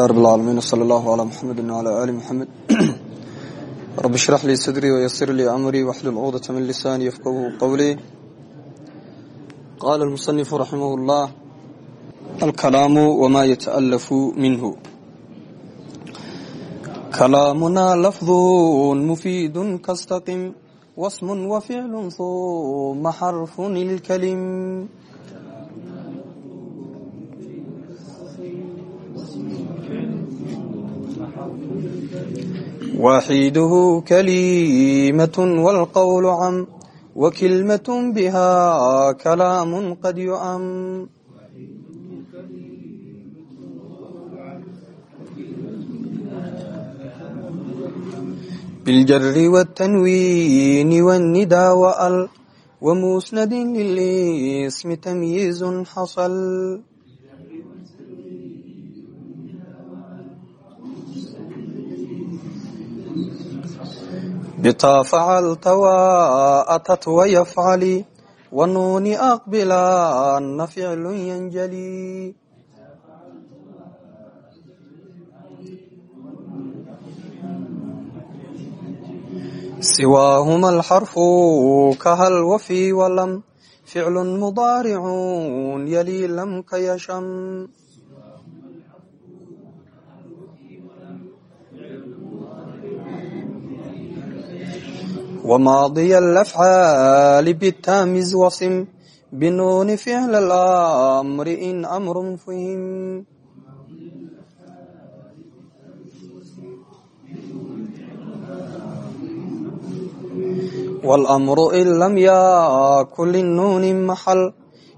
رب العالمين وصلى الله على محمد وعلى آل محمد رب اشرح لي صدري ويسر لي أمري واحلل العوضة من لسان يفقهوا قولي قال المصنف رحمه الله الكلام وما يتألف منه كلامنا لفظ مفيد كاستقم واسم وفعل ثم حرف الكلم waxiiduhu kalimaة wاlqowl cam wakilmaة biha kalaamu qad yucam biاljari wالtanwiini wالnida wal wamusnadi lilismi tamyiiz xasl bta facalta waatat wayafcali wanuuni aqbilaana ficlu yanjali siwaahuma alxarfu kahal wafi walam ficlu mudaaricun yali lam ka yasham wmaadiya alafcaali bitamiz wasim binuuni ficl اlamri in amru fihim wاlamru in lam yakun linuuni maxal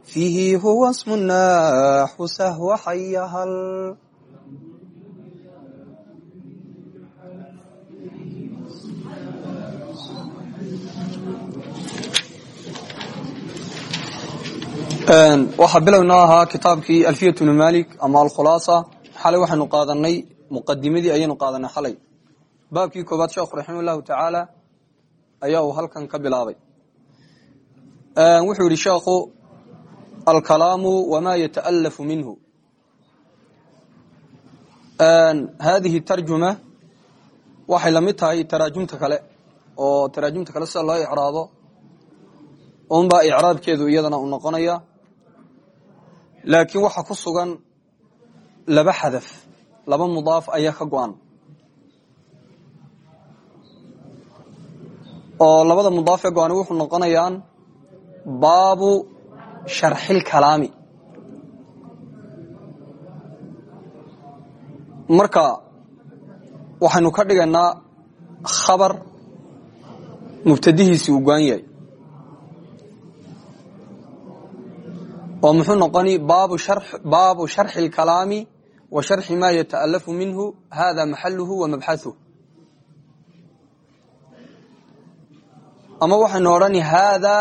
fiihi huwa smu naxu sahwa xayahal waxaa bilownoo ahaa kitaabkii alfiyat bnu ama alkhulaasa xalay waxaynu qaadanay? Muqadimadii ayaynu qaadanay xalay. Baabkii koobaad sheekhu raximah llahu tacaala ayaa uu halkan ka bilaabay. Wuxuu yihi sheekhu alkalaamu wama yataalafu minhu. Hadihi tarjuma waxay la mid tahay taraajumta kale oo taraajumta kale sida loo icraabo unbaa icraabkeedu iyadana u noqonaya laakiin waxaa ku sugan laba xadaf laba mudaaf ayaa ka go-an. Oo labada mudaaf ee go-ani wuxuu noqonayaan baabu sharxilkalaami marka waxaynu ka dhigaynaa khabar mubtadihiisi uu go-an yahay oo muxuu noqoni baabu sharxi اlkalaami wa sharxi ma yataalafu minhu hada maxaluhu wa mabxaثuh ama waxaynu odhani hada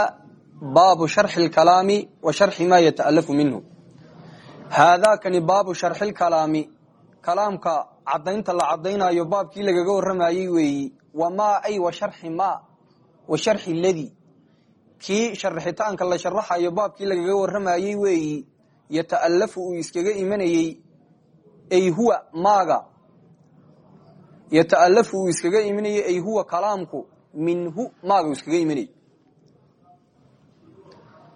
baabu sharxi اlkalaami wa sharxi ma yataalafu minhu haadakani baabu sharxi اlkalaami kalaamka cadaynta la cadaynayo baabkii lagaga waramayey weeyi wama ay wa sharxi ma wa sharxi ladi kii sharaxitaanka la sharaxayo baabkii lagaga waramayey weeyi yataalafu uu iskaga imanayey ay huwa maaga. Yataalafu uu iskaga imanayey ay huwa kalaamku minhu maaga uu iskaga imanayey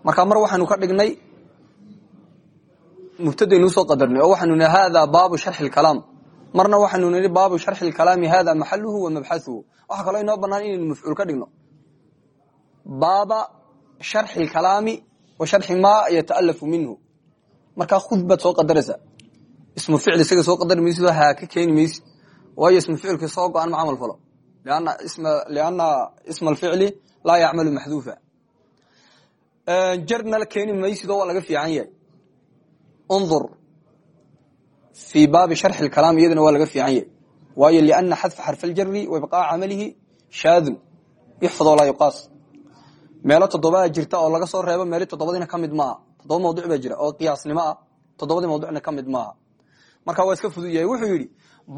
marka mar waxaynu ka dhignay mubtadaynu u soo qadarnay oo waxaynu nihi hada baabu sharxi lkalaam marna waxaynu nihi baabu sharxi lkalaami hada maxaluhu wa mabxaثuhu waxaa kaloo inoo banaan inaynu mafcuul ka dhigno baaba sharxi اlkalaami wa sharxi ma yataalafu minhu. Markaa khud soo qadaraysaa ismu ficl isaga soo qadari maysid oo haa ka keeni maysid waayo ismu ficilki soo go-an ma camal falo. Lianna isma alficli laa yacmalu maxduufa. Jarna la keeni maysid oo laga fiican yahay. Undur fii baabi sharxi اlkalaam iyadana waa laga fiican yahay. Waayo liana xadfa xarf aljari wa ibqaa camalihi shaadun yuxfad walaa yuqaas meelo toddobaa jirta oo laga soo reebo meeli toddobadiina ka mid maaha toddoba mawduc baa jira oo qiyaasnimo ah. Toddobadii mawducna ka mid maaha marka waa iska fudud yahay wuxuu yidhi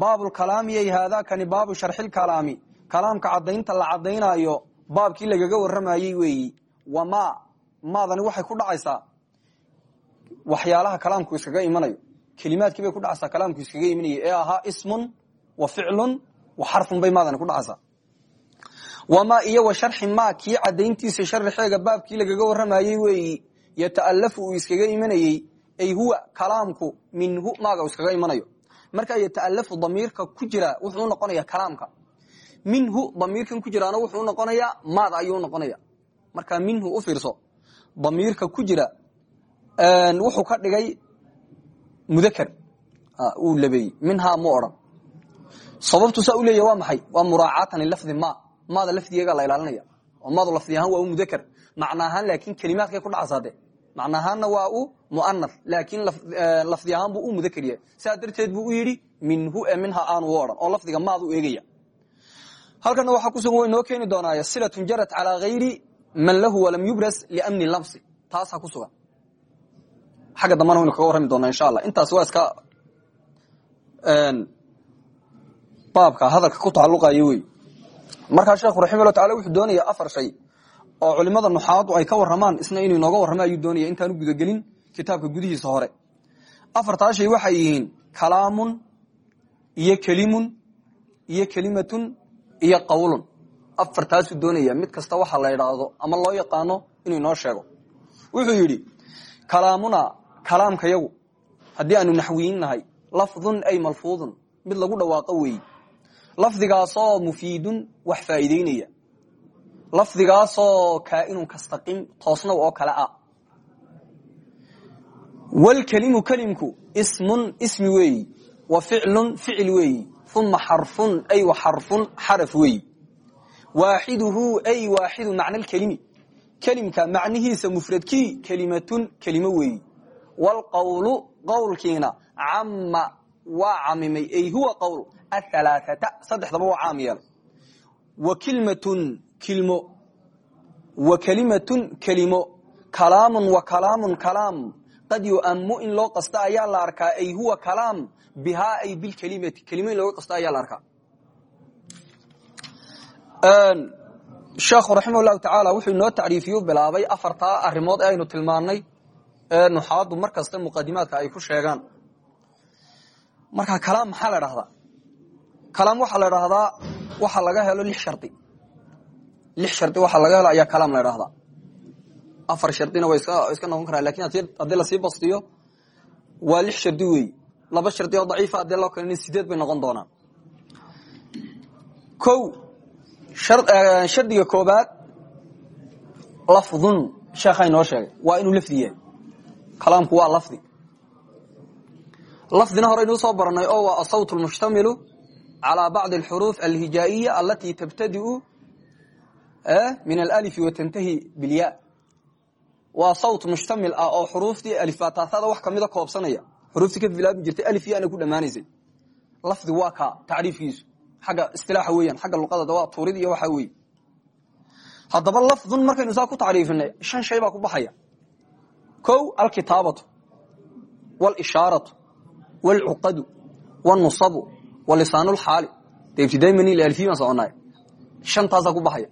baabulkalaamiyay haadakani baabu sharxilkalaami kalaamka cadaynta la cadaynayo baabkii lagaga waramayey weeyi. Wama maadani waxay ku dhacaysaa. Waxyaalaha kalaamku iskaga imanayo. Kelimaadkii bay ku dhacaysaa kalaamku iskaga imanayay. Ee ahaa ismun wa ficlun wa xarfun bay maadani ku dhacaysaa wamaa iyo wa sharxi maa kii cadayntiisa sharxeega baabkii lagaga waramayey weeyi yata'alafu uu iskaga imanayey ay huwa kalaamku minhu maaga uu iskaga imanayo. Markaa yata'alafu damiirka ku jira wuxuu noqonaya kalaamka. Minhu damiirkan ku jiraana wuxuu noqonayaa maada ayuu noqonaya markaa minhu u fiirso damiirka ku jira wuxuu ka dhigay mudakr uu labeeyey minhaa mu sababtu saa u leeya waa maxay? Waa ma maada lafdigeega la ilaalinaya oo maadu lafdi waa u ahaan laakin kelimaadkay ku dhacsaade macna waa u muanar laakin lafdi buu u mudakr yahay saa darteed buu u yidhi minhu e minha aanu u oo lafdiga maadu eegaya halkana waxaa wa inoo keeni doonaayo silatun jarat calaa gayri man lahu walam yubras liamni lamsi taasaa ku sugan xagga dambana waynu kaga warrami doonaa insha allah intaas waa iska baabka hadalka ku tacaluqayo wey markaa sheekhu raximah llah tacala wuxuu doonaya afar shay oo culimada nuxaadu ay ka waramaan isna inuu inooga warramo ayuu doonaya intaanu gudagelin kitaabka gudihiisa hore. Afartaa shay waxay yihiin kalaamun iyo kelimun iyo kelimatun iyo qawlun. Afartaasuu doonaya. Mid kasta waxa la idhaahdo ama loo yaqaano inuu inoo sheego. Wuxuu yidhi kalaamuna kalaamkayagu haddii aanu naxwiyin nahay lafdun ay malfuudun mid lagu dhawaaqo weeyi lafdigaasoo mufiidun wax faa'iideynaya. Lafdigaasoo kaainun kastaqim toosnaw oo kale ah. Walkelimu kelimku ismun ismi weeyi. Wa ficlun ficil weeyi. Uma xarfun ay wa xarfun xaraf weeyi. Waaxiduhu ay waaxidu macna lkelimi kelimka macnihiisa mufradkii kelimatun kelimo weeyi. Wlqawlu qawlkiina cama waa camimay ay huwa qawl ahalaaata saddexdaba waa caam yeelay wa kilmatun kilmo wa kelimatun kelimo kalaamun wa kalaamun kalaam. Qad yu'amu in loo qasta ayaa la arkaa ay huwa kalaam bihaa ay bilkelimati kelimo in looga qasta ayaa la arkaa. Sheekhu raximah llahu tacaala wuxuu inoo tacriifiyu bilaabay afartaa arimood ee aynu tilmaannay ee nuxaadu mar kasta ay ku sheegaan marka kalaam maxaa la dhahdaa kalaam waxaa la dhahdaa waxa laga helo lix shardi. Lix shardi waxa laga helo ayaa kalaam la dhahdaa afar shardina way iska noqon karaa laakiin haddii la sii bastiyo waa lix shardi weeyi laba shardi oo daciifa haddii loo keenin sideed bay noqon doonaan. O shardiga koobaad lafdun. Sheekha inoo sheegay waa inuu lafdi yahay. Kalaamku waa lafdi lafdina hore inuu soo baranay oo waa asawt lmushtamilu calى bacdi اxuruuf alhijaa'iya alati tabtadiu min alalifi watantahi bilya. Waa sawt mushtamil ah oo xuruuftii alifataaada wax kamida koobsanaya. Xuruuftii ka bilaabi jirtay alif yaana ku dhammaanaysay lafdi waa ka tacriifkiisu xagga istilaaxa weeyaan xagga luqadada waa tuurid iyo waxaa weeye. Haddaba lafdun markaynu saa ku tacriifinay shan shay baa ku baxaya. Ko alkitaabatu walishaaratu wlcuqadu wnusabu walisaan lxaali de ibtidaamani alfiyan soconay shantaasaa ku baxaya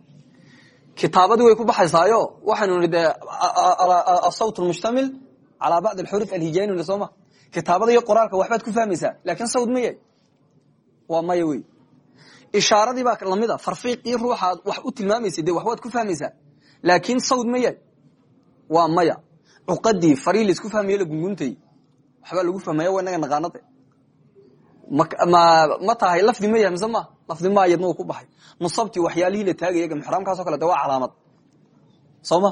kitaabadii way ku baxaysaayo waxaynu nii de asawt mushtamil calaa bacdi xuruf alhijaanina sooma kitaabada iyo qoraalka waxbaad ku fahmaysaa laakin sawd ma yahay waa maya wey ishaaradii baa lamida farfiiqii ruuxaad wax u tilmaamaysa de waxbaad ku fahmaysaa laakin sawd ma waxbaa lagu fahmaya wa inaga naqaanade ma tahay lafdi ma yahay mise ma? Lafdi ma yadna uu ku baxay. Nusabti waxyaalihii la taagaya mxraamkaaso kale de waa calaamad soma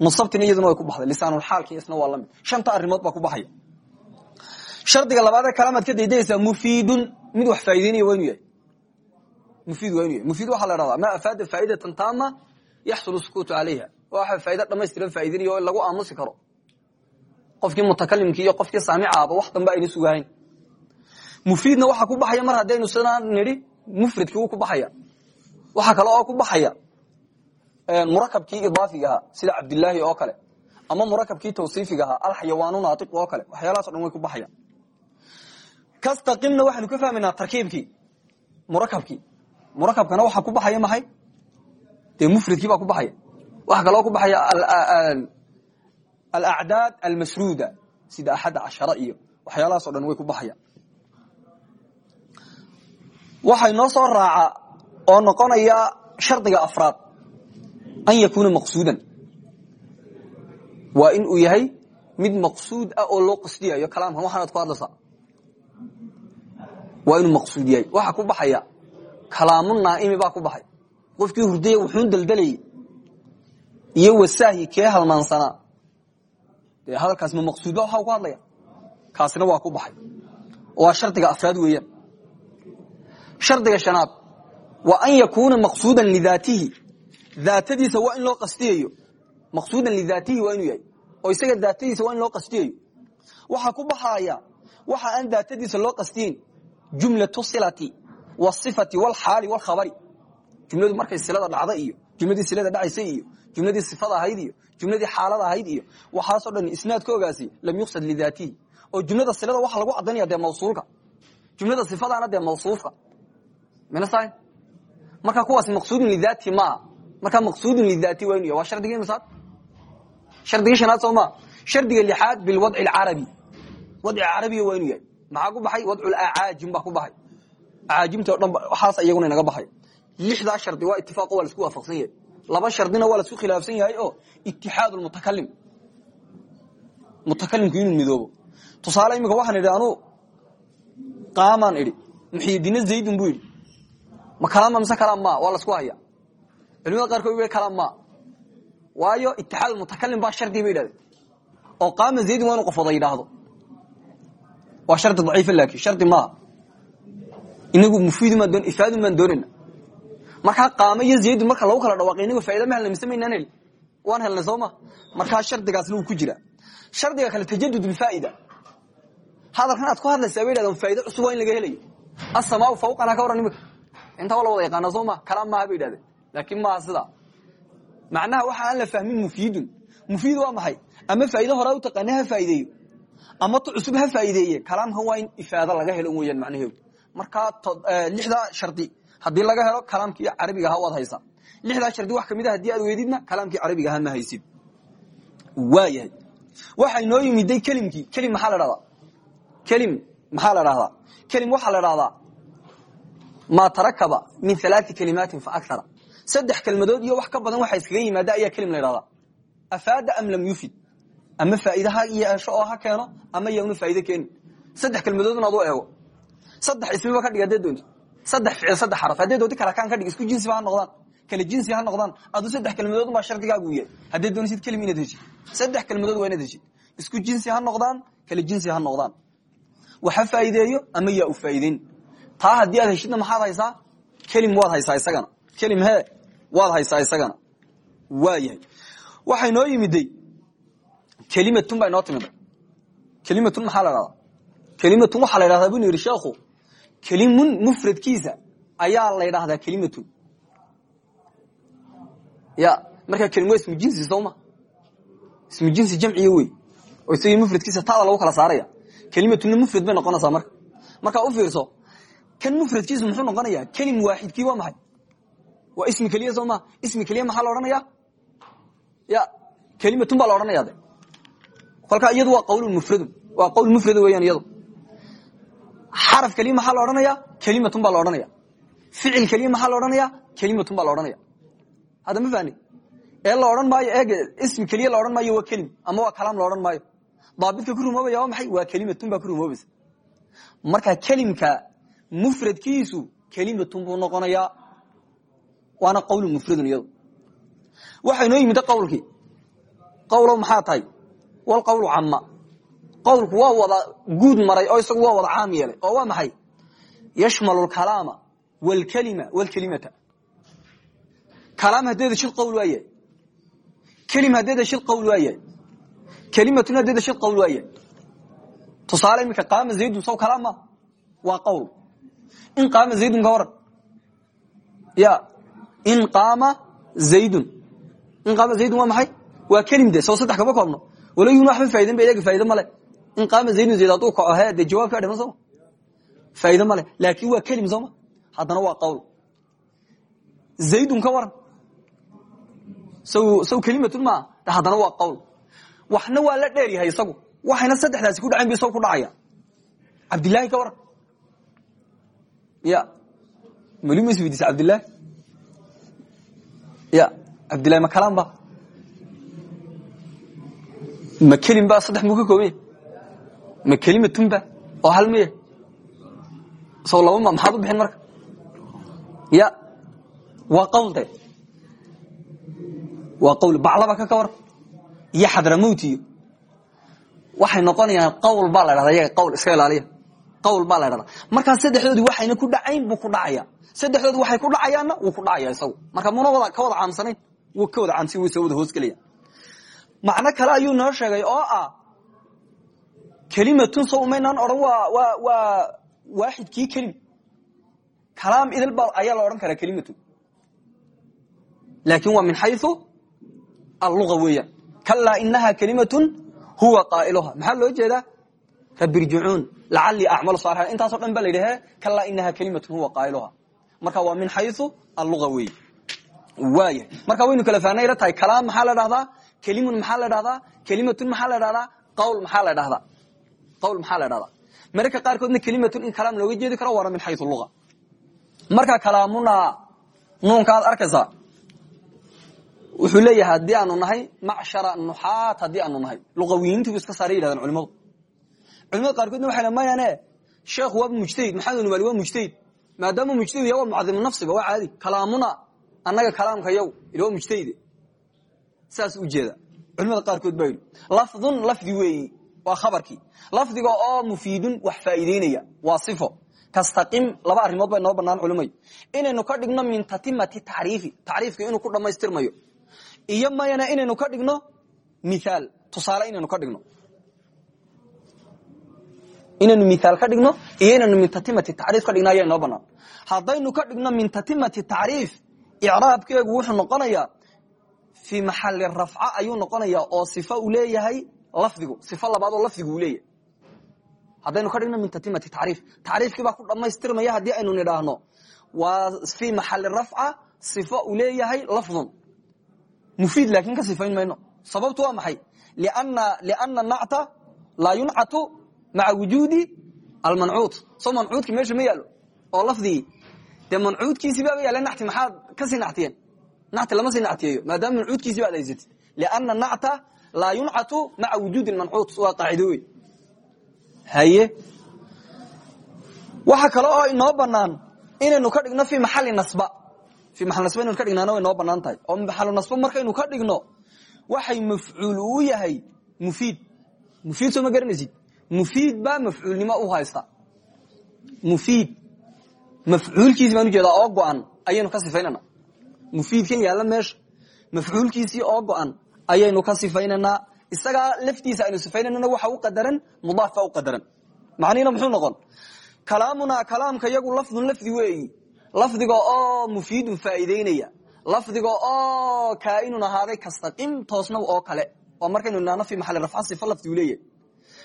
nusabtina iyaduna way ku baxday. Lisaanulxaalki isna waa la mid shanta arimood baa ku baxaya shardiga labaadee kalaamaad ka daydayaysaa mufiidun mid wax faa'ideynaya waa inu yahay. Mufiid waa inu yahay. Mufiid waxaa la dhahdaa ma afaada faa'idatan taama yaxsulu sukuutu calayha waxa faa'ido dhamaystiran faa'ideynaya oo lagu aamusi karo qofkii mutakalimkii iyo qofkii saamicaaba wax dambe ayna sugahayn mufiidna waxaa ku baxaya mar haddaynu sidaa nidhi mufradkii wuu ku baxaya. Waxaa kale oo ku baxaya murakabkii idaafiga ahaa sida cabdilaahi oo kale ama murakabkii tawsiifiga ahaa alxayawaanu oo kale waxyaalahaas o dhan way ku baxaya. Kastaqimna waxaynu ka fahmaynaa tarkiibkii murakabkii. Murakabkana waxaa ku baxaya maxay? Dee mufradkii baa ku baxaya. Waxaa kaloo ku baxaya alacdaad almasruuda sida axadda cashara iyo waxyaalahaas o dhan way ku baxayaan waxay noo soo raaca oo noqonaya shardiga afraad an yakuuna maqsuudan. Waa in uu yahay mid maqsuud ah oo loo qasdiyayo kalaamkan waxaanaad ku hadlaysaa. Waa inuu maqsuud yahay. Waxa ku baxaya kalaamu naaimi baa ku baxay. Qofkii hurdaya wuxuun iyo wasaahi kee halmaansanaa dee hadalkaas ma maqsuud ba? Waxa ku hadlaya. Kaasina waa ku baxay. Waa shardiga afraad weeyaan. Shardiga shanaad wa an yakuuna maqsuudan lidaatihi daatadiisa waa in loo qasdiyayo maqsuudan lidaatihi waa inuu yahay. Oo isaga daatadiisa waa in loo qasdiyayo waxaa ku baxaya waxa aan daatadiisa loo qasdiyeyn jumlatu silati wasifati walxaali walkhabari jumladu markay silada dhacda iyo jumladii silada dhacaysa iyo jumladii sifada ahayd iyo jumladii xaalada ahayd iyo waxaasoo dhan isnaadkoogaasi lam yuqsad lidaatihi oo jumlada silada waxa lagu cadaynaya dee mawsuulka. Jumlada sifadaana dee mawsuufka. Minasa marka kuwaas maqsuudun lidaati maaha markaa maqsuudun lidaati ya waa shardigii misaad shardigii shanaad soo maa shardiga lixaad bilwadci alcarabi wadci carabiga waa inuu yahay. Maxaa ku baxay? Wadcul acaajim baa ku baxay. Acaajimta o dhan waxaas iyaguna inaga baxay. Lixdaa shardi waa itifaaqo waa la isku waafaqsan yahay laba shardina waa la isku khilaafsan yahay oo itixaad mutakalim mutakalimku inuu midoobo. Tusaale imika waxaan idhi anuu qaamaan idhi. Muxiyidina zaydun buu yidhi ma kalaama mise kalaam ma waa lasku haya culimada qaarkood w kalaam ma waayo itixaad mutakalim baa shardi ba yidhahdeen. Oo qaama zaydun waa inu qof wada shardi daciifa laakin shardi maaha inagu mufiidun baan doon ifaadun baan doonayna markaa qaamo iyo zaydun marka lagu kala dhawaaqay inagu faa'ida ma helna mise maynaan heli waan helnay soo ma? Markaa shardigaasna wuu ku jira. Shardiga kale tajadud lfaa'ida hadalkan aad ku hadlaysaa bay yidhahdeen faa'ida cusub waa in laga helayo asamaau fawqana ka waran imika inta waa la wada yaqaana soo ma? Kalaam maaha bay yidhahdeen. Laakiin maaha sidaa macnaha waxa aan la fahmin mufiidun. Mufiid waa maxay? Ama faa'ido horaa u taqaana ha faa'ideeyo ama tu cusub ha faa'ideeye kalaamkan waa in ifaado laga helo weyaan macnaheedu. Markaa lixdaa shardi haddii laga helo kalaamkii carabiga aha waad haysaa lixdaa shardi wax ka mid a haddii aad weydidna kalaamkii carabiga aha ma haysid. Waayahay waxaa inoo yimiday kelimkii. Kelim maxaa la dhahdaa kelim maxaa la dhahdaa kelim waxaa la dhahdaa maa tarakaba min alaai kalimaatin fa akara saddex kelmadood iyo wax ka badan waxa iskaga yimaada ayaa kelim la dhahdaa afaada am lam yufid. Ama faa'iide ha yeesho oo ha keeno ama yauna faa'iide keenin saddex kelmadoodna ad eego. Saddex ismiba ka dhig hadee doonti saddex ficil saddex xaraf. Haddee doonti kala kaan ka dhig isku jinsiba ha noqdaan. Kala jinsi ha noqdaan. Adu saddex kelmadood baa shardigaagu yahay haddee doonisid kelim inaad heshid saddex kelmadood waa inaad heshid isku jinsi ha noqdaan kala jinsi ha noqdaan. Waxa faa'iideeyo ama yaa u faa'iideyn? Taa haddii aad heshidna maxaad haysaa? Kelim waad haysaa isagana. Kelim he waad haysaa isagana. Waa yahay waxay noo yimiday kelimatun baa inoo timida kelimatun maxaa la dhahdaa kelimatun waxaa la ydhahdaa bunu yidhi sheekhu kelimun mufradkiisa ayaa la ydhahdaa kelimatun ya markaa kelim waa ismu jinsi sooma ismu jinsi jamciya wey. Oo isagii mufradkiisa taada lagu kala saaraya. Kelimatunna mufrad bay noqonaysaa marka. Markaa u fiirso kan mufradkiisu muxuu noqonayaa kelim waaxidkii waa maxay? Waa ismi keliya soo ma? Ismi keliya maxaa la odhanaya ya kelimatun baa la odhanaya de. Kolkaa iyadu waa qawlun mufradun. Waa qawl mufrad weeyaan iyadu xaraf keliya maxaa la odhanaya kelimatun baa la odhanaya. Ficil keliya maxaa la odhanaya kelimatun baa la odhanaya. Hadda ma fahni ee la odhan maayo eeg ismi keliya la odhan maayo waa kelim ama waa kalaam la odhan maayo. Daabidka ku rumoobaya waa maxay? Waa kelimatun baa ku rumoobaysa marka kelimka mufradkiisu kelimatun buu noqonayaa waana qawlun mufradun iyadu. Waxay noo yimid qawlkii. Qawlo maxaa tahay? Walqawlu cama qawlku waa wada guud maray oo isagu waa wada caam yeelay oo waa maxay? Yashmalu lkalaama wlkalima wlkelimata kalaam haddeeda shid qawl waa yahay haddeeda shid qawl waa yahay haddeeda shid qawl waa tusaale iminka qaama zaydun saw kalaam ma waa qawl in qaama zaydun ka ya in qaama zaydun. In qaama zaydun waa maxay? Waa kelim de saddex kama koobno wala yun waxba faa'idan ba iyaga faa'ido male in qaama zaydun zayd hadduu kaco he dee jawaabkaa dhiman sooma faa'ido male laakin waa kelim sooma haddana waa qawl zaydun ka waran saw saw kelimatun maaha haddana waa qawl waxna waa la dheer yahay isagu waxayna saddexdaasi ku dhacayn ba isago ku dhacaya cabdillahi ka waran ya mali ma cabdillahi ya cabdillahi ma kalaan ba ma kelin ba saddex muu ka koobanya ma kelimatun ba oo hal miya. Sow laba ma maxaad u bixin marka? Ya waa qawl de. Waa qawl baclaba ka ka war. Iyo xadramowt iyo. Waxay noqonayaan qawl baa la dhahda yaga qawl iska ilaaliya. Qawl baa la dhahda markaa saddexdoodii waxayna ku dhacayn buu ku dhacaya. Saddexdoodi waxay ku dhacayaanna wuu ku dhacaya isagu. Marka muna wada ka wada caamsanayn? Wuu ka wada caamsan way soo wada hoosgelaya macno kale ayuu noo sheegay oo ah kelimatun so umaynaan odhan waa waa waa waaxidkii kelim. Kalaam idil ba ayaa la odhan karaa kelimatun laakin waa min xayu allua weeyaan. Kalaa inaha kelimatun huwa qaailuha. Maxaa loo jeedaa? Rabirjicuun lacalii acmalu saalian intaaso dhan ba la yidhahe kalaa inaha kelimatun huwa qaailuha. Marka waa min xayu allua weey waaya marka waynu kala fahnayla tahay kalaam maxaa la dhahdaa kelimun maxaa la dhahdaa kelimatun maxaa la dhahdaa qawl maxaa la dhahdaa qawl maxaa la dhahdaa mararka qaarkoodna kelimatun in kalaam looga jeedi karo waana min xayu lua marka kalaamuna nuunka ad arkaysaa wuxuu leeyahay haddii aanu nahay macshara nuxaat haddii aanu nahay luqawiyiintiibu iska saaray yidhahdeen culimadu culimada qaarkoodna waxay mayane sheekhu waaba mujtahid maxamed numaali waa mujtahid maadaama mujtahid ya waa mucadimu nafsiba waa caadi kalaamuna annaga kalaamka yow ila waa mujtahide saas u jeeda culimada qaarkood baa yidhi lafdun lafdi weeyi waa khabarkii. Lafdiga oo mufiidun wax faa'iideynaya waa sifo. Kastaqim laba arrimood bay noo banaan culimay. Inaynu ka dhigno min tatimati tacriifi tacriifka inuu ku dhammaystirmayo. Iyo mayana inaynu ka dhigno miaal tusaale inaynu ka dhigno. Inaynu miaal ka dhigno iyo inaynu min tatimati tacriif ka dhigno ayaa noo banaan ka dhigno min tatimati tacriif icraabkeegu wuxuu noqonayaa fii maxali rafca ayuu noqonayaa oo sifo uu leeyahay lafdigu sifo labaad oo lafdigu uu haddaynu ka dhigno min tatimati tacriif. Tacriifkii baa ku dhammaystirmaya haddii aynu nidhaahno. Waa fii maxali rafca sifo uu leeyahay lafdun. Mufiid laakin ka sifayn mayno. Sababtu waa maxay? Liana nacta laa yuncatu maca wujuudi almancuut soo mancuudki meesha ma yaalo oo lafdigii dee mancuudkiisii baaba yaalla nacti maxaad ka sii nactiyeen nacti lama sii nactiyeeyo maadaama mancuudkiisii baad haysatid liana nacta laa yuncatu maca wujuudi mancuut waa qaacido wey haye. Waxa kale oo inoo banaan inaynu ka dhigno fii maxali nasba. Fii maal nasba inaynu ka dhignaana way noo bannaan tahay. Oo maxalu nasba markaynu ka dhigno waxay mafcuul u yahay mufiid. Mufiid soo ma garanaysid? Mufiid baa mafcuulnimo u haysta. Mufiid. Mafcuulkiisi baan u jeedaa oo go-an ayaynu ka sifaynana mufiidkan ayaynu ka sifaynaynaa isagaa laftiisa aynu sifaynanana waxa u qadaran mudaaf baa u qadaran. Macnihina muxuu noqon? Kalaamunaa kalaamka yagu lafdun lafdi weeyi. Lafdiga oo mufiidun faa'iideynaya lafdiga oo kaainun ahaaday kastaqim toosna oo kale. Waa markaynu nidhahno fi maxali rafca sifo lafdigu leeyahay.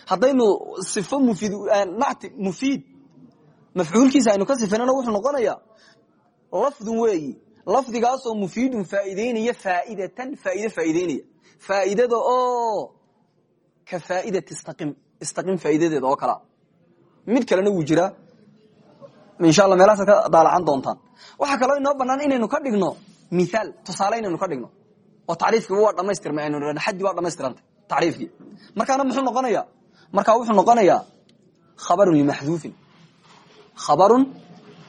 Haddaynu sifo mufiid nacti mufiid mafcuulkiisa aynu ka sifaynana wuxuu noqonayaa lafdun weeyi lafdigaasoo mufiidun faa'iideynaya faa'idatan faa'iide faa'iideynaya faa'iidada oo ka faa'idati istaqim istaqim faa'iidadeeda oo kalea mid kalena wuu jiraa insha alla meelahaasaad ka daalacan doontaan. Waxaa kaloo inoo banaan inaynu ka dhigno miaal tusaale inaynu ka dhigno oo tacriifkiiba waa dhamaystirmay aynu nidhahno xaddi waa dhamaystirantay tacriifkii. Markaana muxuu noqonayaa markaa wuxuu noqonayaa khabarun limaxduufin khabarun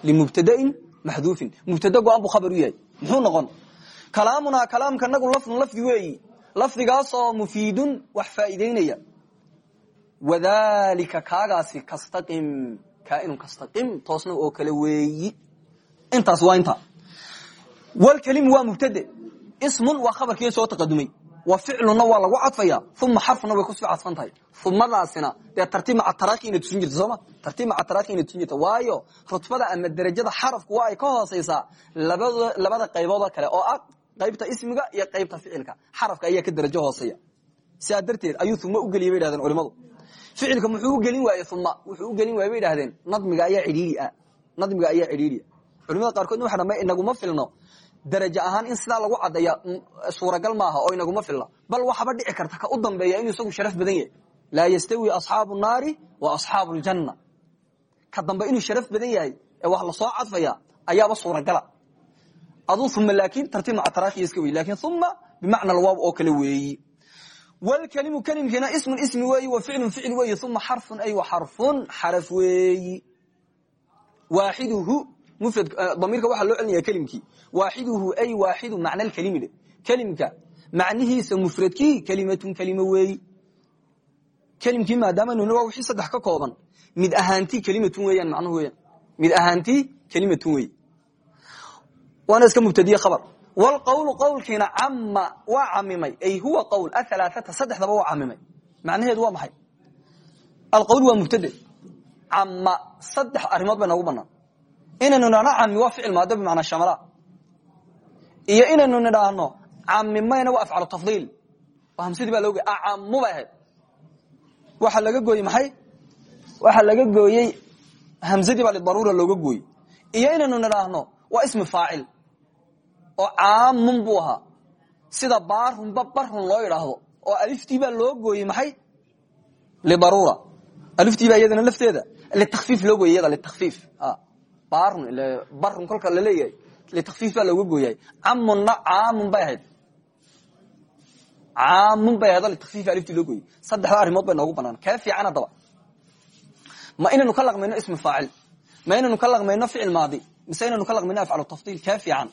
limubtadain maxduufin mubtada go-an buu khabar u yahay muxuu noqon kalaamunaa kalaamkanagu lafdun lafdi weeyi lafdigaasoo mufiidun wax faa'iideynaya wadalika kaagaasi kastaqim kaainun kastaqim toosna oo kale weeyi intaas waa inta walkelimu waa mubtade ismun waa khabarkii soo taqadumay wa ficluna waa lagu cadfaya uma xarfuna way ku sii cadfan tahay umadaasina dee tartiib maca taraaki inay tusin jirta sooma tartiib maca taraaki inay tusin jirta waayo rutbada ama derajada xarafku waa ay ka hooseysaa labada qayboodoo kale oo ah qaybta ismiga iyo qaybta ficilka xarafka ayaa ka derajo hooseeya sidaa darteed ayuu uma ugeliyay bay dhahdeen culimadu ficilka muxuu u gelin waaye uma wuxuu u gelin waayey bay dhahdeen nadmiga ayaa cidhiiri ah. Nadmiga ayaa cidhiiriya culimada qaarkoodna waxa dhama inaguma filno darajo ahaan in sidaa lagu caddeeya suuragal maaha oo inaguma filna bal waxaba dhici karta ka u dambeeya inuu isagu sharaf badan yahay. Laa yastawi asxaabu naari wa asxaabu ljanna ka dambe inuu sharaf badan yahay ee wax la soo cadfaya ayaaba suuragala aduu uma laakin tartiib macataraakiya iska wey laakiin uma bimacna alwaab oo kale weeyi. Wlkelimu kelimkiina ismun ismi weeyi wa ficlun ficil weeyi uma xarfun ay wa xarfun xaraf weeyi. Waaxiduhu damiirka waxaa loo celinaya kelimkii waaxiduhu ay waaxidu macna lkelimi dhe kelimka macnihiisa mufradkii kelimatun kelima weeyi kelimkii maadaamanu waa wixii saddex ka kooban. Mid ahaantii kelimatun weeyaan macnuhu weeyaan. Mid ahaantii kelimatun weeyi waana iska mubtadiye khabar. Wlqawlu qawlkiina cama waa camimay ay huwa qawl ahalaaata saddexdaba waa camimay macnaheedu waa maxay? Alqawl waa mubtade. Cama saddex arrimood bay noogu banaan inaynu nidhahno cami waa ficil maado bimacnaa shamala. Iyo inaynu nidhaahno camimayna waa afcalu tafdiil. Oo hamsadii baa loogoy acamu bay ahayd. Laga gooyey maxay? Waxaa laga gooyey hamsadii baa lidaruura looga gooyey. Iyo inaynu nidhaahno waa ismi faacil. Oo caamun buu ahaa. Sida baarunba barun loo idhaahdo oo aliftii baa loo gooyey maxay? Lidaruura. Aliftii baa iyadana lafteeda. Litakfiif loo gooyey iyada litakfiif barun kolka la leeyahay litakfiif baa looga gooyahay camunna caamun bay ahayd. Caamun bay ahayd oo litakfiif aliftii loo gooyey saddexda arrimood bay noogu banaan kee fiican haddaba ma inaynu ka laqmayno ismi faacil. Ma inaynu ka laqmayno ficil maadi. Mise inaynu ka laqmayno afcalu tafdiil kee fiican.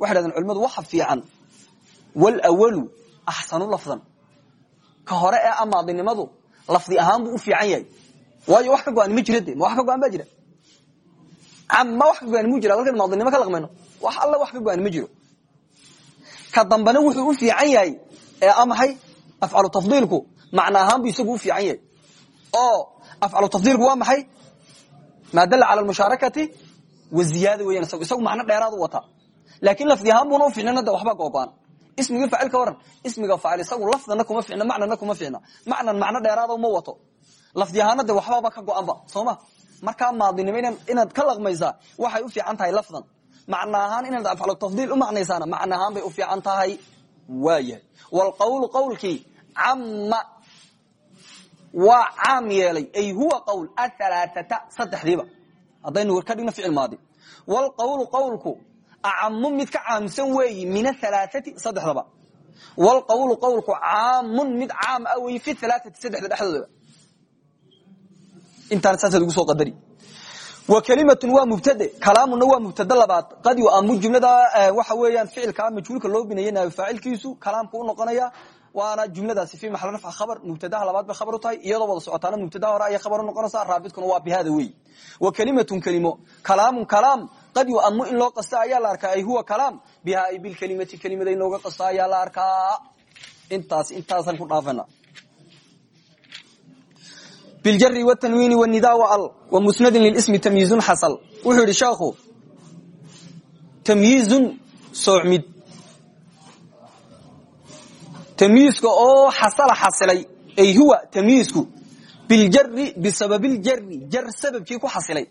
Waxay dhahdeen culimadu waxa fiican. Wlwalu axsanu lafdan. Ka hore ee amaadinimadu lafdi ahaan buu u fiican yahay. Waayo wax ka go-an ma jira de ma wax ka go-an baa jira ama wax ka go-an mu jira markaynu maadinimo ka laqmayno wax alla wax ka go-an ma jiro. Ka dambena wuxuu u fiican yahay ee amahay afcalu tafdiilku macna ahaan bu isagu u fiican yahay. Oo afcalu tafdiilku waa maxay? Maa dala cala lmushaarakati waziyaada weyan isagu. Isagu macno dheeraad u wataa laakiin lafdi ahaan buna uficnana de waxba goobaan ismigii faacil ka waran ismiga faacil isagu lafdana kuma ficna macnana kuma ficna macnan macno dheeraado ma wato. Lafdi ahaana de waxbaba ka go-anba soo ma markaa maadinimo inaad ka laqmaysaa waxay u fiican tahay lafdan. Macna ahaan inaad afcalu tafdiil u macnaysaana macna ahaan bay u fiican tahay waayahay. Wlqawlu qawlkii cama waa caam yeelay ay huwa qawl ahalaaata saddexdiiba. Haddaynu ka dhigno ficil maadi. Wlqawlu qawlku acamu mid ka caamsan weeyi min ahalaaati saddexdaba. Wlqawlu qawlku caamun mid caam ah weyi fi alaaati saddexda dhexdoodaba qadari. Wa kelimatun waa mubtade kalaamuna waa mubtade labaad. Qad yuamu jumlada waxa weeyaan ficilkaa majhuulka loo binaya naabi faacilkiisu kalaamku u noqonaya waana jumladaasi fi maxal rafca khabar mubtadaha labaad bay khabar u tahay iyadoo wada socotaana mubtadaha hore ayay khabar u noqonaysaa raabidkuna waa bihada wey wa kelimatun kelimo kalaamun kalaam qad yuamu in loo qasta ayaa la arkaa ay huwa kalaam biha ay bilkelimati kelimada in looga qasta ayaa la arkaa. Intaas intaasan ku dhaafana biljari wtanwiini wnida al wamusnadin lilismi tamyiizun xasal wuxuu yidhi sheekhu tamyiizun soocmid tamyiiska oo xasala xasilay ay huwa tamyiisku biljari bisababiljari jar sababkii ku xasilay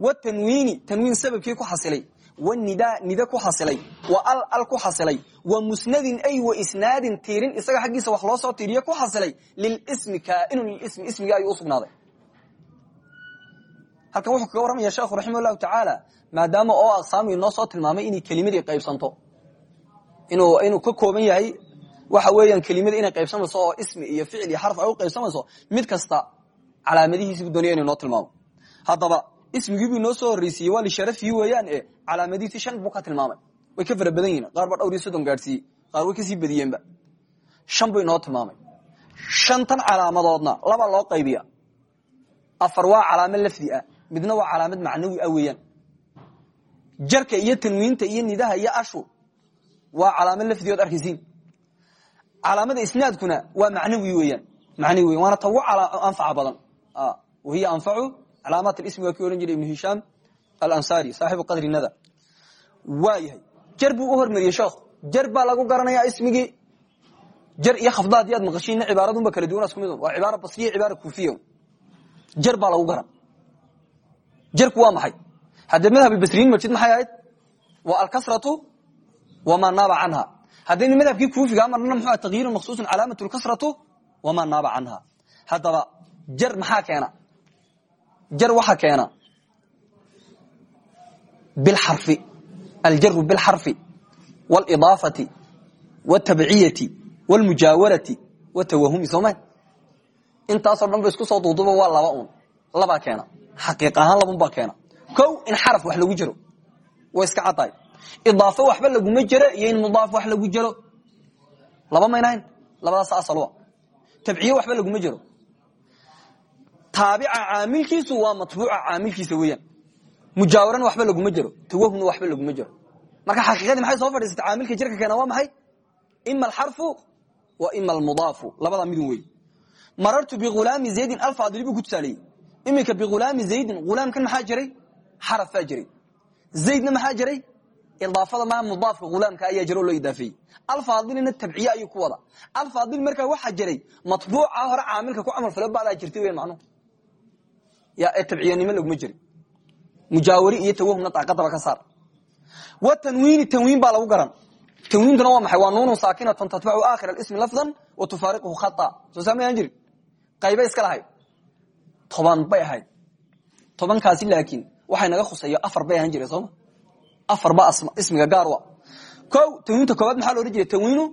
wtanwiini tanwiin sababkii ku xasilay wanida nida ku xasilay wa al al ku xasilay wa musnadin ay wa isnaadin tiirin isaga xaggiisa wax loo soo tiiriye ku xasilay lilismi kaainun lilismi ismiga ayuu usugnaaday halkan wuxuu kaga warramaya sheekhu raximah tacaala maadaama oo aqsaami inoo soo tilmaamay inay kelimadii qaybsanto. Inuu ka kooban yahay waxa weeyaan kelimada inay qaybsamayso oo ismi iyo ficil iyo xarf ay u qaybsamayso mid kasta calaamadihiisibu doonaya inu inoo tilmaamo. Haddaba ismigiibuu inoo soo horreysiiyey waa lisharafii weeyaan e calaamadihiisi shan buu ka tilmaamay way ka fara badan yihiin qaar baa dhowr iyo soddon gaadhsiiyey qaar way ka sii badiyeenba shan buu inoo tilmaamay. Shantan calaamadoodna laba loo qaybiya afar waa calaamad lafdi ah midna waa calaamad macnawi ah weeyaan. Jarka iyo tanwiinta iyo nidaha iyo ashu waa calaamad lafdi ood arkaysiin calaamada isnaadkuna waa macnawi weeyaan macnawi weyan waana ta ugu anfaca badan. Wahiya anfacu calaamaat ismi waa kii ohan jiray ibnu hishaam alansari saaxibu qadri nada waa yahay jar buu u hormariyey sheekhu jar baa lagu garanayaa ismigii. Jar iyo khafda haddii aad maqashiinna cibaaradunba kala duwan isku mid waa cibaara basriya cibaara kuufiya jar baa lagu garan. Jarku waa maxay? Haddee madhab albasriyiin majid maxay ahayd? Waa alkasratu wamaa naaba canha. Haddayna madhabkii kuufiga marna muxuu tagyiirun maksuusun calaamat lkasratu wamaa naaba canha. Haddaba jar maxaa keena jar waxa keena. Bilxarfi aljaru bilxarfi walidaafati wtabciyati wlmujaawarati watawahumi sooma intaasoo dhan ba isku soo duuduba waa laba un labaa keena. Xaqiiq ahaan labun baa keena. Ko in xaraf wax lagu jiro. Way iska caddahay idaafo waxba laguma jiro iyo in mudaaf wax lagu jiro. Laba maynahayn labadaas asalua tabciye waxba laguma jiro taabica caamilkiisu waa matbuuca caamilkiisa weeyaan. Mujaawaran waxba laguma jiro tawahumna waxba laguma jiro. Marka xaqiiqadii maxay soo fadhiisata caamilka jirka keena waa maxay? Ima alxarfu wa ima almudaafu labadaa midun wey marartu biulaami zaydin alfaadili buu ku tusaaleyey iminka biulaami zaydin ulaamkan maxaa jiray? Xaraf baa jiray. Zaydna maxaa jiray? Idaafada maa mudaafka ulaamka ayaa jira oo loo idaafeeyey. Alfaadilina tabciye ayuu ku wada. Alfaadil markaa waxaa jiray matbuuca hore caamilka ku camal falo badaa jirtay weyan macnuhu tabciyanimo laguma jirin. Mujaawari iyo tawahumna daaqadaba ka saar. Wa tanwiini tanwiin baa lagu garan. Tanwiintuna waa maxay? Waa nuunu saakinatun tatbacu aakhira ismi lafdan wa tufaariquhu khata. Soo saamayaan jirin? Qayba iska lahayd? Toban bay ahayd. Tobankaasi laakiin waxay naga khuseeyo afar bay ahaan jire sooma afar ba ismiga gaar u a ko tanwiinta koobaad maxaa lo odhan jiray? Tanwiinu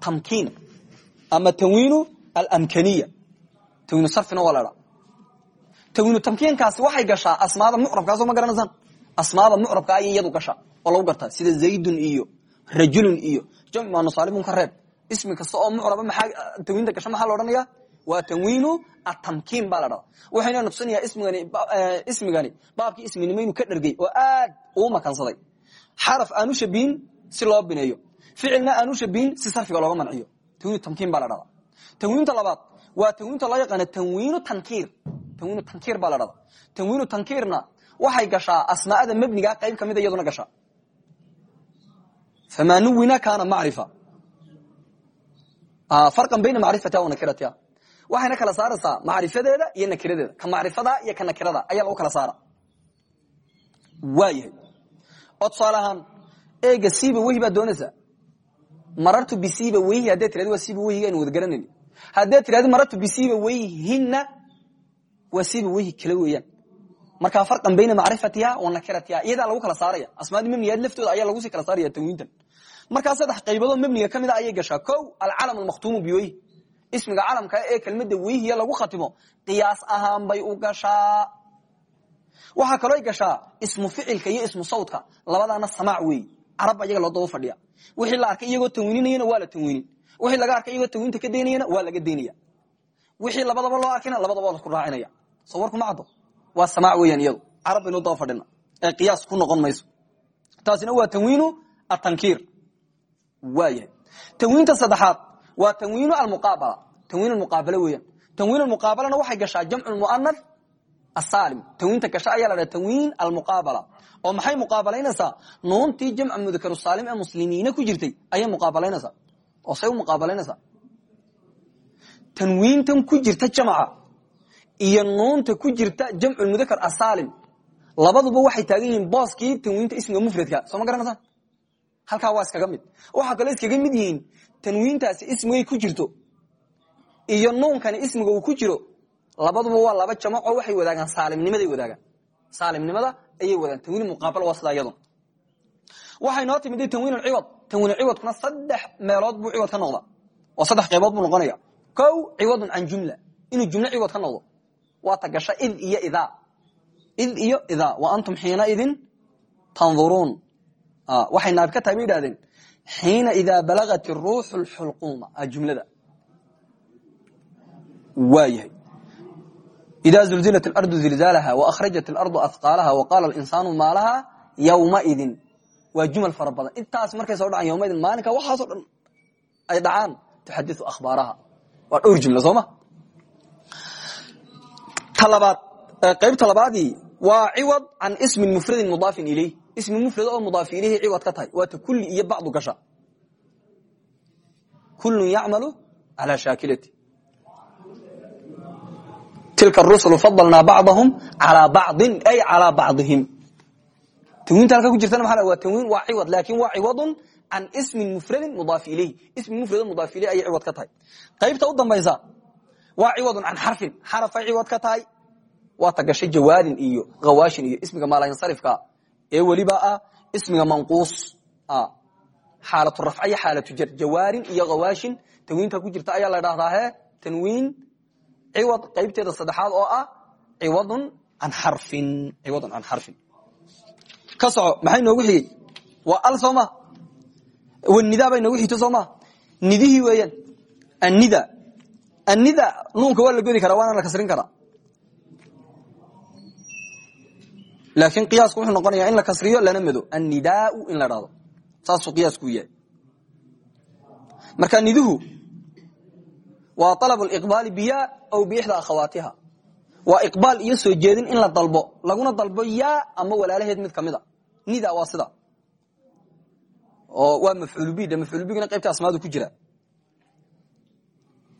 tamkiin ama tanwiinu alamkaniya. Tanwiinu sarfina waa la dhaa tanwiinu tamkiinkaasi waxay gashaa asmaada mucrabkaasoo ma garanaysaan asmaada mucrabka ayay iyadu gashaa oo lagu gartaa sida zaydun iyo rajulun iyo jamc maanusaalibun ka reeb. Ismi kasta oo mucraba maxaa tanwiinta gasha maxaa la odhanaya waa tanwiinu atamkiin baa la dhada waxayna nuqsanayaa ismigani ismigani baabkii isminimo inuu ka dhergey oo aad uu makansaday xaraf aanu shabihin si loo bineeyo. Ficilna aanu shabihin si sarfiga looga manciyo. Tanwiinu tamkiin baa la dhada tanwiinta labaad waa tanwiinta loo yaqaana tanwiinu tankiir tanwiinu tankiir baa la dhada tanwiinu tankiirna waxay gashaa asmaada mebniga qayb kamida iyaduna gashaa. Famaa nuwina kaana macrifa. Farqan bayna macrifatiha wa nakiratiha waxayna kala saaraysaa macrifadeeda iyo nakiradeeda. Ka macrifada iyo ka nakirada ayaa lagu kala saara. Waayahay. Oo eega siiba wehi baad doonaysaa. Marartu bisiiba weyhi haddee tiradi waa siiba weyhiga aynu wada garanayni haddee tiradi marartu bisiiba weyhinna waa siiba weyhi kala weeyaan markaa farqan bayna macrifatiha wa nakiratiha iyadaa lagu kala saaraya. Asmaadii mebnigaad laftooda ayaa lagu sii kala saaraya tanwiintan. Markaa saddex qaybadood mebniga ka mid a ayay gashaa. Ko alcalam almakhtuumu biweyhi ismiga calamka ee kelmadda weyhiya lagu khatimo qiyaas ahaan bay u gashaa. Waxaa kaloo gashaa ismu ficilka iyo ismu sawdka labadaana samaac weey. Carabba iyaga loo daba wixii la arkay iyagoo tanwiininayana waa la tanwiinin. Wixii laga arkay iyagoo tanwiinta ka daynayana waa laga daynaya wixii labadaba loo arkayna labadaba waa lasku raacinaya. Soo warku waa samaac weeyaan iyadu. Carab baynu daba ee qiyaas ku noqon mayso. Taasina waa tanwiinu atankiir waayahay. Tanwiinta saddexaad waa tanwiinu almuqaabala. Tanwiin muqaabala weeyaan. Tanwiin muqaabalana waxay gashaa jamcu muanaf asaalim tanwiinta gasha ayaa la dhaha tanwiin almuqaabala. Oo maxay muqaabalaynaysaa nuuntii jamca mudakaru saalim ee muslimiina ku jirtay ayay muqaabalaynaysaa oo say u tanwiintan ku jirta jamca iyo nuunta ku jirta jamcu mudakar asaalim. Labaduba waxay taagan yihiin booskii tanwiinta ismiga mufradka. Soo ma garanaysaan halkaa waa iskaga mid. Waxaa kaloo iskaga mid yihiin tanwiintaasi ismigay ku jirto iyo nuunkani ismiga uu ku jiro labaduba waa laba jamaco waxay wadaagaan saalimnimaday wadaagaan. Saalimnimada ayay wadaagaan. Tanwiin muqaabala waa sidaa iyadu waxay noo timid tanwiin ciwad. Tanwiin ciwadkuna saddex meelood buu ciwad ka noqda oo saddex qaybood buu noqonaya o ciwadu can jumla. Inuu jumlo ciwad ka noqdo. Waa ta gasha id iyo idaa id iyo idaa wa antum xiina idin tanduruun. Waxay naab ka tahay bay yidhahdeen xiina idaa balagat iruuxu lxulquuma jumlada. Waa yahay. Idaa zulzilat alardu zilzaalaha waahrajat alardu ahqaalaha waqaala alinsaanu maalaha yowmaidin waa jumal fara intaas markay soo dhacaan yowmaidin maalinka waxaasoo dhan ay dhacaan. Tuxadiu ahbaaraha waa dhowr jumla sooma ta labaad qaybta labaadii waa ciwad can ismin mufradin mudaafin ilayh. Ismi mufrad oo mudaaf ilayhi ciwad ka tahay. Waata kulli iyo bacdu gasha. Kullun yacmalu calaa shaakilati. Tilka rusulu fadalnaa bacdahum calaa bacdin ay calaa bacdihim. Tanwiinta halka ku jirtana maa waa tanwiin waa ciwad laakin waa ciwadun can ismin mufradin mudaaf ilayh. Ismi mufrado mudaaf ilayh ayay ciwad ka tahay. Qaybta u dambaysa waa ciwadun can xarfin. Xarafay ciwad ka tahay? Waa ta gashay jawaarin iyo hawaashin iyo ismiga maalansarifka ee weliba ah ismiga manquus xaalatu rafca iyo xaalatu jar. Jawaarin iyo hawaashin tanwiinta ku jirta ayaa la dhahdaa he? Tanwiin ciwad qaybteeda saddexaad oo ah ciwadun an xarfin. Ciwadun can xarfin. Ka soco maxay noogu xigey waa al soo ma wanida bay noogu xigto soo ma nidihii weeyaan. Annida. Annida nuunka waa la godi karaa waana la kasrin karaa. Laakiin qiyaasku wuxuu noqonayaa in la kasriyo lana mado annidaau in la dhahdo saasuu qiyaasku yahay. Marka niduhu waa alab iqbaali biya aw biixda akhawaatiha waa iqbaal iyo soo jeedin in la dalbo. Ama walaalaheed mid nida oo waa mafcuul bi de mafcuul bigina qaybta ku jira.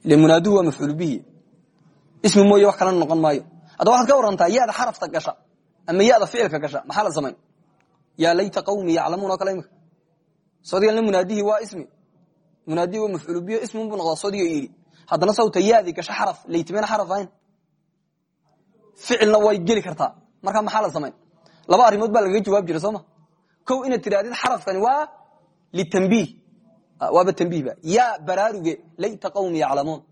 Ile munaaduhu waa mafcuul bihi. Ismi mooye wax kalena noqon maayo. Hadda waxaad ka warantaa yaada xarafta gasha ama yada ficilka gasha maxaa la samayn? Yaa layta qawmi yaclamuun oo kale imika. Sodigalna munaadihi waa ismi. Munaadihi waa mafcuul bihi ismi buu noqdaa sodiga yidhi. Sawta yaadi gasho xaraf laytimena xaraf ahayn. Ficilna way geli kartaa. Marka maxaa la samayn? Laba arrimood baa lagaga jawaab jira sooma kow inaad tirahdid xarafkani waa litambiih waaba tambiihba yaa baraaruge layta qawmi yaclamuun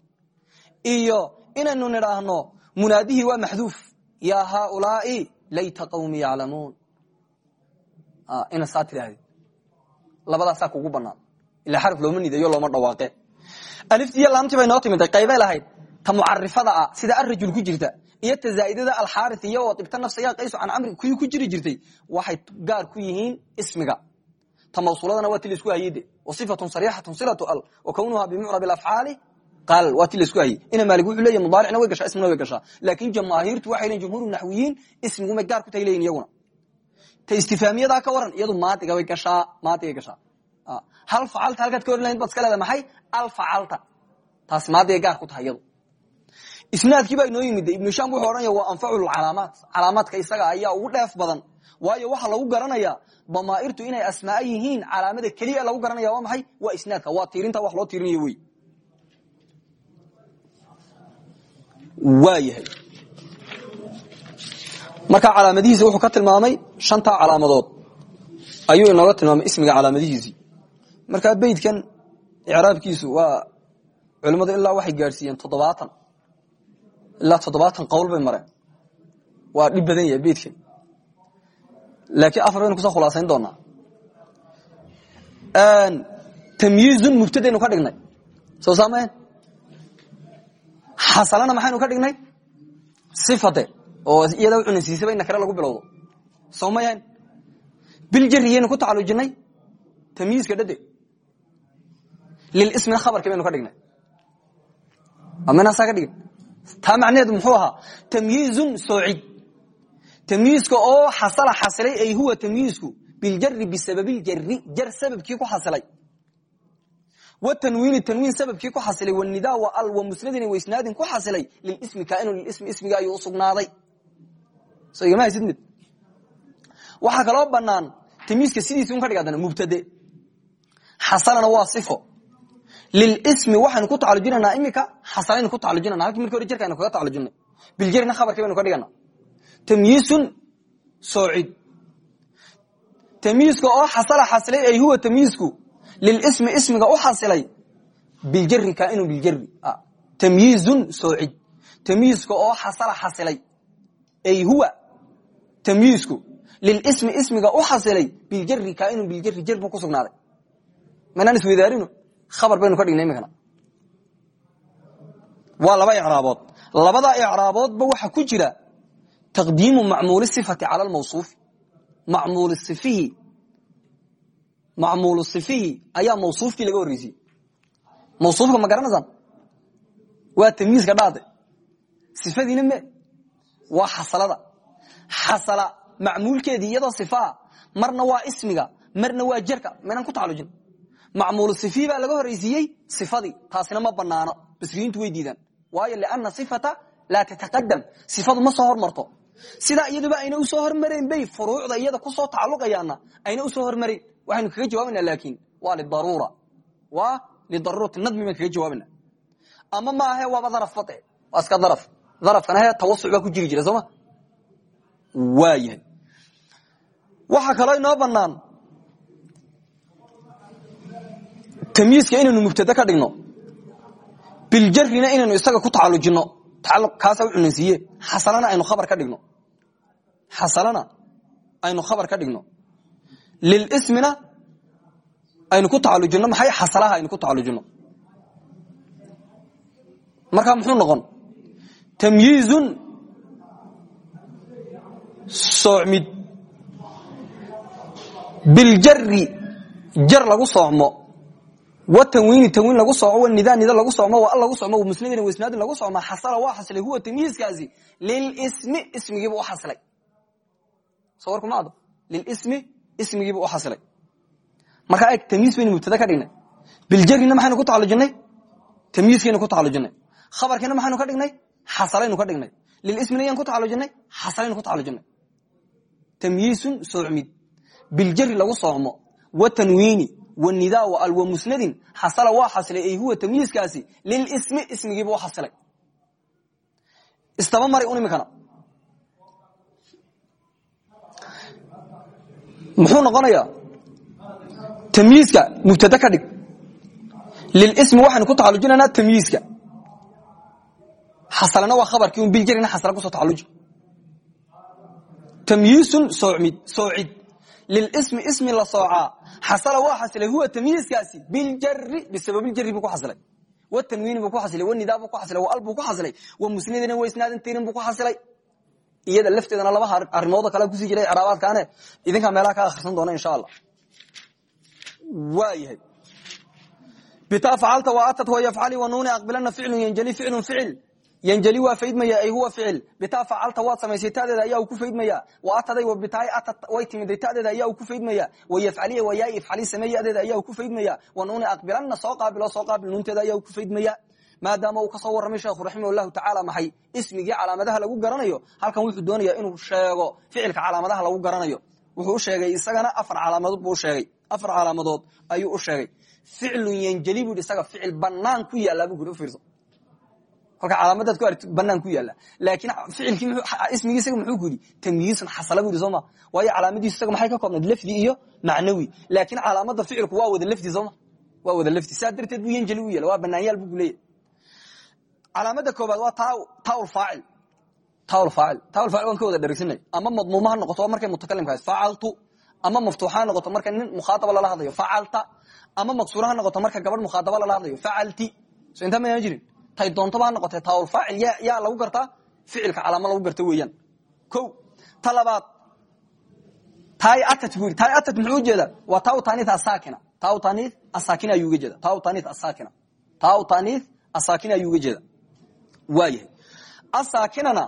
iyo inaynu nidhaahno munaadihii waa maxduuf yaa haaulaai layta qawmi yaclamuun ina saa tirahdid labadaasaa kugu banaan ilaa xaraf looma nidayo looma dhawaaqe alifti iyo laamti bay noo timiday qaybay lahayd ta mucarifada ah sida arajul ku jirta iyo ta zaaidada alxaari iyo ibta nafsiga qaysu can camri kuwii ku jiri jirtay waxay gaar ku yihiin ismiga ta waa ti la isku hayede waifatun sariixatun silatu al wa kownuha bimucrab afcaali qaal waa ti la isku hayey ina maalik wuxuu leeya mudaaricna way gashaa ismina way gashaa laakin jamaahiirtu waxay leeyin jumhuur naxwiyiin ismigumay gaar ku tahay iyaguna ta istifaamiyadaa ka waran iyadu maadiga way gashaa maadigay gashaa hal facalta halkaad ka oran lahayd baad iska maxay alfacalta taasi maadigay gaar ku tahay isnaadkii baa inoo yimid ibnu sham wuxuu odhanaya waa anfacu calaamaat calaamaadka isaga ayaa ugu dheef badan. Waayo waxa lagu garanaya damaairtu inay asmaa yihiin calaamada keliya lagu garanaya waa maxay? Waa isnaadka. Waa tiirinta wax loo tiirinayo wey. Waa yahay marka calaamadihiisi wuxuu ka tilmaamay shantaa calaamadood. Ayuu inooga tilmaamay ismiga calaamadihiisii markaa beydkan icraabkiisu waa culimmadu ilaa waxay gaadhsiiyeen toddobaatan ilaa toddobaatan qowl bay mareen waa dhib badan yahay beydkan laakiin afar baynu ku soo khulaasayn doonaa tamyiizun mubtadaynu ka dhignay soo saamayn xasalana maxaynu ka dhignay sifade oo iyada cunansiisaba in nakare lagu bilowdo soo mayan biljariyaynu ku tacalujinay tamyiizka dhade lilismina khabarkii baynu ka dhignay aminaasaa ka dhigin taa macnaheedu muxuu ahaa tamyiizun soocid tamyiizka oo xasala xasilay ay huwa tamyiizku biljari bisababiljari jar sababkii ku xasilay watanwiini tanwiin sababkii ku xasilay wanida wa al wa musnadin wa isnaadin ku xasilay lilismi kaainu lilismi ismiga ayuu usugnaaday so igama haysid mid waxaa banaan tamyiizka sidiisi un ka dhig adana mubtade. Xasalana waa sifo lilismi waxaynu ku tacalujinanaa imika xasalaynu ku tacalujinana halkii marki hore jarka aynu kaga tacalujinay biljarina khabarkii baynu ka dhigana tamyiisun soocid tamyiiska oo xasala xasilay ay huwa tamyiisku lilismi ismiga u xasilay biljari kaainu biljari tamyiizun soocid tamyiiska oo xasala xasilay ay huwa tamyiisku lilismi ismiga u xasilay biljari kaainu biljari jar buu ku sugnaaday manaan isweydaarino khabar baynu ka dhignay imikana. Waa laba icraabood labada icraaboodba waxa ku jira taqdiimu macmuuli sifati cala lmawsuufi macmuul sifihi macmuulu sifihi ayaa mawsuufkii laga horreysiyey mawsuufka ma waa tamyiiska dhaade sifadiina me waa xasalada. Xasala macmuulkeedii iyadoo sifaa marna waa ismiga marna waa jerka maynaan ku tacalujin macmuulu sifihi baa laga horreysiiyey sifadii. Taasina ma banaano basriyiintu way diidaan. Waayo liana sifata laa tataqadam sifadu ma soo hormarto. Sidaa iyaduba ayna u soo hormarayn bay furuucda iyada ku soo tacaluqayaana ayna u soo hormarayn waxaynu kaga jawaabayna laakiin waa lidaruura waa lidaruurati nadmi baan kaga jawaabana ama maahe waaba daraf bade waa iska daraf. Darafkana he tawasuc baa ku jiri jira sooma waayahay. Waxaa kaloo inoo banaan tamyiiska inaynu mubtade ka dhigno biljarina inaynu isaga ku tacalujino tacalluq kaasa u cunansiiye xasalana aynu khabar ka dhigno. Xasalana aynu khabar ka dhigno. Lilismina aynu ku tacalujino maxay xasalaha aynu ku tacalujino markaa muxuu noqon? Tamyiizun soocmid biljari jar lagu soocmo wa tanwiini tanwiin lagu sooco wa nida nida lagu socmo wa al lagu socmo wa musnadin wa isnaadin lagu socmo xasala waa xasilay huwa tamyiizkaasi lilismi ismigiiba u xasilay soo warku ma ado lilismi ismigiiba u xasilay markaa eg tamyiis baynu mubtada ka dhignay. Biljarina maxaynu ku tacalujinay tamyiiskaynu ku tacalujinay khabarkiina maxaynu ka dhignay? Xasalaynu ka dhignay. Lilismina yaan ku tacalujinay xasalaynu ku tacalujinay tamyiisun soocmid biljari lagu soocmo wa tanwiini wanida wa al wa musnadin xasala waa xasilay ay huwa tamyiiskaasi lilismi ismigiiba u xasilay istaba maray un imikana muxuu noqonayaa tamyiiska mubtade ka dhig. Lilismi waxaynu ku tacalujinaynaa tamyiiska. Xasalana waa khabarkii un biljarina xasala soocid lilismi ismi la soocaa xasala waa xasilay huwa tamyiiskaasi biljari bisababiljari buu ku xasilay wa tanwiini buu ku xasilay wa nidaa buu ku xasilay wa al buu ku xasilay wa musnidina wa isnaadin tirin buu ku xasilay iyada lafteedana laba arimoodoo kale ku sii jiray ceraabaadkaane idinkaa meelaha ka akhrisan doona insha allah waa yahay bita facalta wa atat wa yafcali wa nuuni aqbilana ficlu yanjali ficlu ficil yanjali waa faydmaya ay huwa ficil. Bita facalta waad samaysay tadeeda ayaa uu ku faydmaya wa ataday wa bitaay atat way timiday tadeeda ayaa uu ku faydmaya wa yafcaliya wa yaa ifcali sameeyadeeda ayaa uu ku faydmaya wa nuuni aqbilana soo qaabilo soo qaabil nuunteeda ayaa uu ku faydmaya maadaama uu ka soo warramay sheekhu raximah tacaala maxay ismigii calaamadaha lagu garanayo halkan wuxuu doonaya inuu sheego ficilka calaamadaha lagu garanayo. Wuxuu u sheegay isagana afar calaamadood buu usheegay afar calaamadood ayuu u sheegay. Ficlun yanjali bu isaga ficil banaan ku yaalla bu u fiirso kolka calaamadaad ku aragti banaan ku yaalla laakiin ficilkii ismigii isaga muxuu ku yidhi tamyiisun xasala bu yidhi waayo calaamadiisu isaga maxay ka koobnayd lafdi iyo macnawi. Laakiin calaamada ficilku waa wada lafdi sooma waa wada lafdi. Saa darteed buu yanjali u yaalla waa banaanyaal bu kuleeyahy calaamada koobaad waa tafaacil tafaacil tafaacil waan ka wada dherigsanay ama madmuuma ha noqoto markay mutakalimkaas facaltu ama maftuuxa ha noqoto marka nin mukhaataba lala hadlayo. Facalta ama maqsuura ha noqoto marka gabadh mukhaataba lala hadlayo. Facalti so intaa mayna jirin tay doontaba ha noqotee tafaacil ya yaa lagu gartaa ficilka calaama lagu garta weeyaan. Ko ta labaad taay atat bu yidhi taay atat muxuu u jeedaa waa taa taniith asakina taa taniith asakina ayuu uga jeeda taa taniith asakina taa taniith asakina ayuu uga jeeda waayahay asaakinana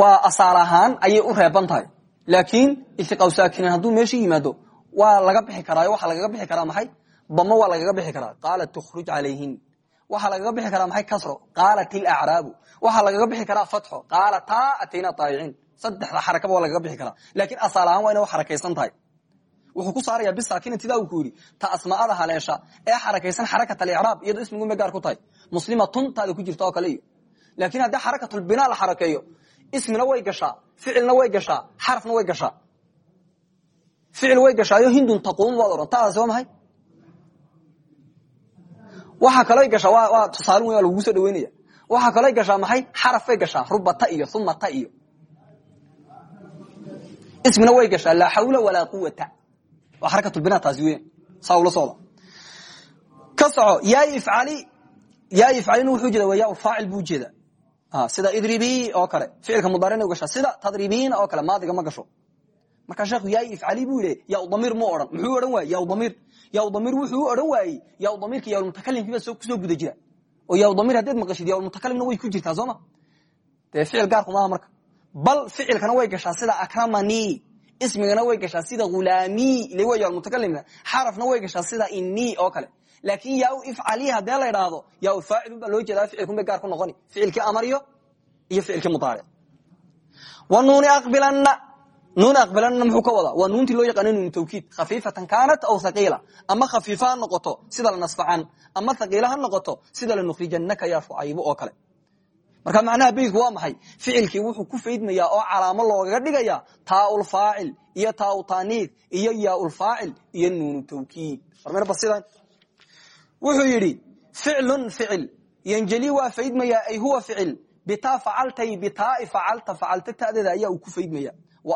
waa asaal ahaan ayay u reeban tahay. Laakiin iltiqaa saakinin hadduu meesha yimaado waa laga bixi karaayo waxaa lagaga bixi karaa maxay damo waa lagaga bixi karaa. Qaalat tukhruj calayhin. Waxaa lagaga bixi karaa maxay kasro? Qaalat ilacraabu waxaa lagaga bixi karaa fatxo. Qaala taa atayna taayiciin saddexda xarakaba waa lagaga bixi karaa. Laakiin asaal ahaan waa ina xarakaysan tahay. Wuxuu ku saaraya bisaakinin sidaa uu ku yidhi ta asmaada haleesha ee xarakaysan xarakat alicraab iyadoo ismigume gaar ku tahay. Muslimatun taada ku jirta oo kale iyo. Laakiin haddii xarakatulbinaa la xarakeeyo ismina way gashaa ficilna way gashaa xarafna way gashaa. Ficil way gashaayo hindun taquum waad odhan. Taadaasi waa maxay waxaa kaloo gashaa waa tusaalin wey waa lagugu soo dhaweynaya waxaa kaloo gashaa maxay? Xaraf bay gashaa. Rubata iyo umata iyo. Ismina way gashaa. Laa xawla walaa quwata waa xarakatulbina taasi weyan saa ula socda. Ka soco. Yaa ifcali. Yaa ifcalina wuxuu jeeda waa yaa faacil buu jeeda sida idribi oo kale. Ficilka mudaarina gashaa. Sida tadribiina oo kale. Maadiga ma gasho. Markaa sheekhu yaa ifcali buu yidhi yaa damiir mu odhan. Muxuu odhan waayey yaa damiir yaa damiir wuxuu odhan waayey yaa damiirka yaa mutakalimkii baa ku soo guda jira. Oo yaa damiir haddaad maqashid yaa mutakalimna way ku jirtaa sooma dee ficil gaarku maaha marka. Bal ficilkana way gashaa sida akramani ismigana way gashaa sida hulami ile waa yaa mutakalimka. Xarafna way gashaa sida ini oo kale. Laakin yaa ifcali hadee la idhaahdo yaa faacilun baa loo jeedaa ficilkun bay gaar ku noqoni. Ficilkii amaryo iyo ficilkii mudaaric nuun aqbilana muxuu ka wadaa? Waa nuuntii loo yaqaana nuun tawkiid. Khafiifatan kaanat aw thaqiila. Ama khafiifa ha noqoto sida la nasfacan ama thaqiila ha noqoto sida la nukhrijanaka yaa shucaybo oo kale. Marka macnaha beydku waa maxay? Ficilkii wuxuu ku faydmayaa oo calaamo loogaga dhigaya taaulfaacil iyo tautaniid iyo yaaulfaacil iyo nuunu tawkiid. Warmba sidan wuxuu yidhi ficlun ficil. Yanjeli waa faydmayaa ay huwa ficil. Bitaa facaltay bitaai facalta facalta tadeeda ayaa uu ku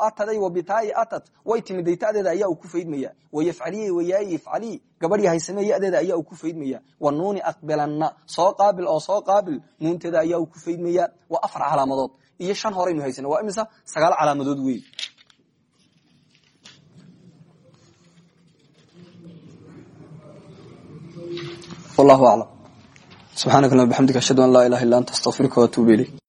ataday wabitaai atat way timiday tadeeda ayaa uu ku faydmaya wayafcaliy wayaay ifcali gabadhi haysamee yadeeda ayaa ku faydmaya wanuuni aqbilanna soo qaabil oo soo qaabil nuunteeda ayaa ku faydmaya waa afar calaamadood iyo shan horaynu haysana waa imisa sagaal calaamadood wey wallahu aclam subxaanaka bxamdika ashhadu an laa ilaha illa anta astaqfiruka waatuubu ilayk